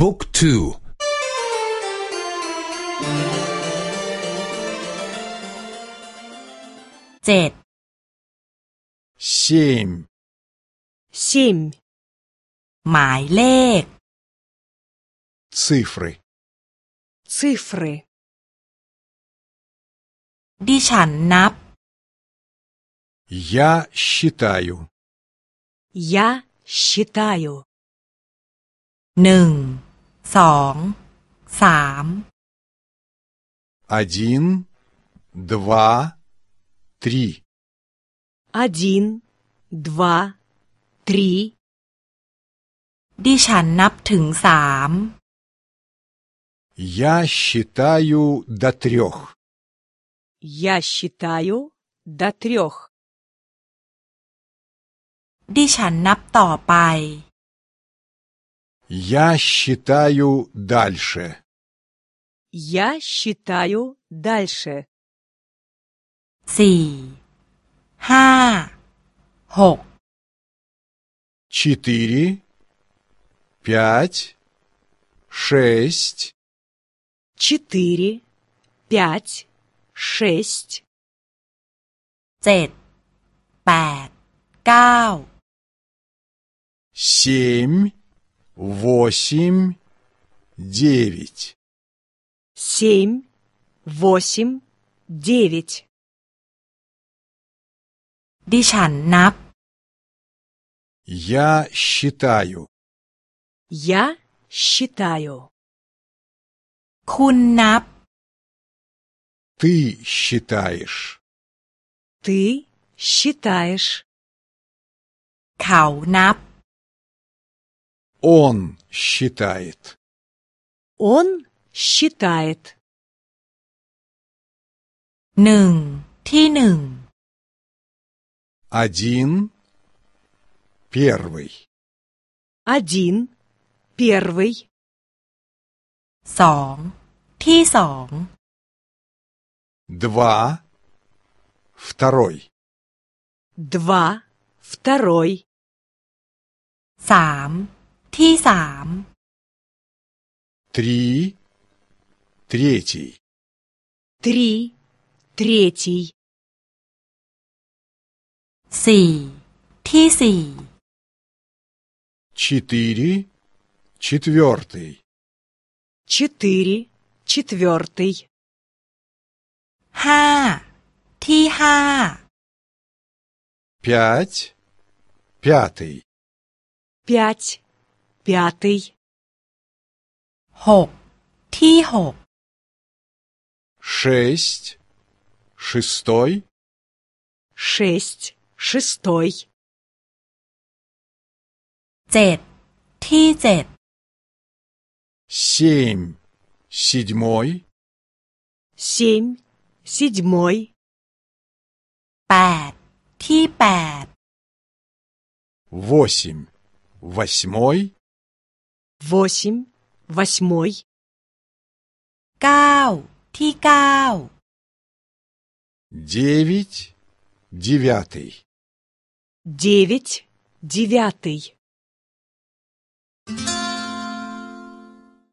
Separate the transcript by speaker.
Speaker 1: บุ๊กทู
Speaker 2: เจ็ด
Speaker 3: семь,
Speaker 4: семь,
Speaker 2: หมายเลข
Speaker 3: цифры.
Speaker 4: цифры.
Speaker 2: ดิฉันนับ
Speaker 3: Я считаю.
Speaker 4: Я считаю.
Speaker 2: หนึ่ง สอง สาม
Speaker 3: Один, два, три.
Speaker 4: Один, два, три.
Speaker 2: ดิฉันนับถึงสาม
Speaker 3: Я считаю до трех.
Speaker 4: Я считаю до трех.
Speaker 2: ดิฉันนับต่อไป
Speaker 3: Я считаю дальше.
Speaker 4: Я считаю дальше.
Speaker 2: Си. Ха. Хо.
Speaker 3: Четыре. Пять. Шесть.
Speaker 4: Четыре. Пять. Шесть.
Speaker 2: Цет. Пять. Кау.
Speaker 3: Семь восемь, девять.
Speaker 4: семь, восемь, девять.
Speaker 2: ดิฉันนับ
Speaker 3: Я считаю.
Speaker 4: Я считаю.
Speaker 2: คุณนับ
Speaker 3: Ты считаешь.
Speaker 4: Ты считаешь.
Speaker 2: เขานับ
Speaker 3: Он считает.
Speaker 4: Он считает.
Speaker 2: หนึ่ง ที่หนึ่ง
Speaker 3: Один, первый.
Speaker 4: Один, первый.
Speaker 2: สอง ที่สอง
Speaker 3: Два, второй.
Speaker 4: Два, второй.
Speaker 2: สาม ที่สาม
Speaker 3: Три, третий.
Speaker 4: Три, третий.
Speaker 2: สี่ ที่สี่
Speaker 3: Четыре, четвертый.
Speaker 4: Четыре, четвертый.
Speaker 2: ห้า ที่ห้า
Speaker 3: Пять, пятый.
Speaker 4: Пять, пятый.
Speaker 2: Хок. Ти хок.
Speaker 3: Шесть. Шестой.
Speaker 4: Шесть. Шестой.
Speaker 2: Цет. Ти цет.
Speaker 3: Семь. Седьмой.
Speaker 4: Семь. Седьмой.
Speaker 2: Пять. Ти пять.
Speaker 3: Восемь. Восьмой
Speaker 4: восемь, восьмой.
Speaker 2: Кау, ти кау.
Speaker 3: Девять, девятый.
Speaker 4: Девять, девятый.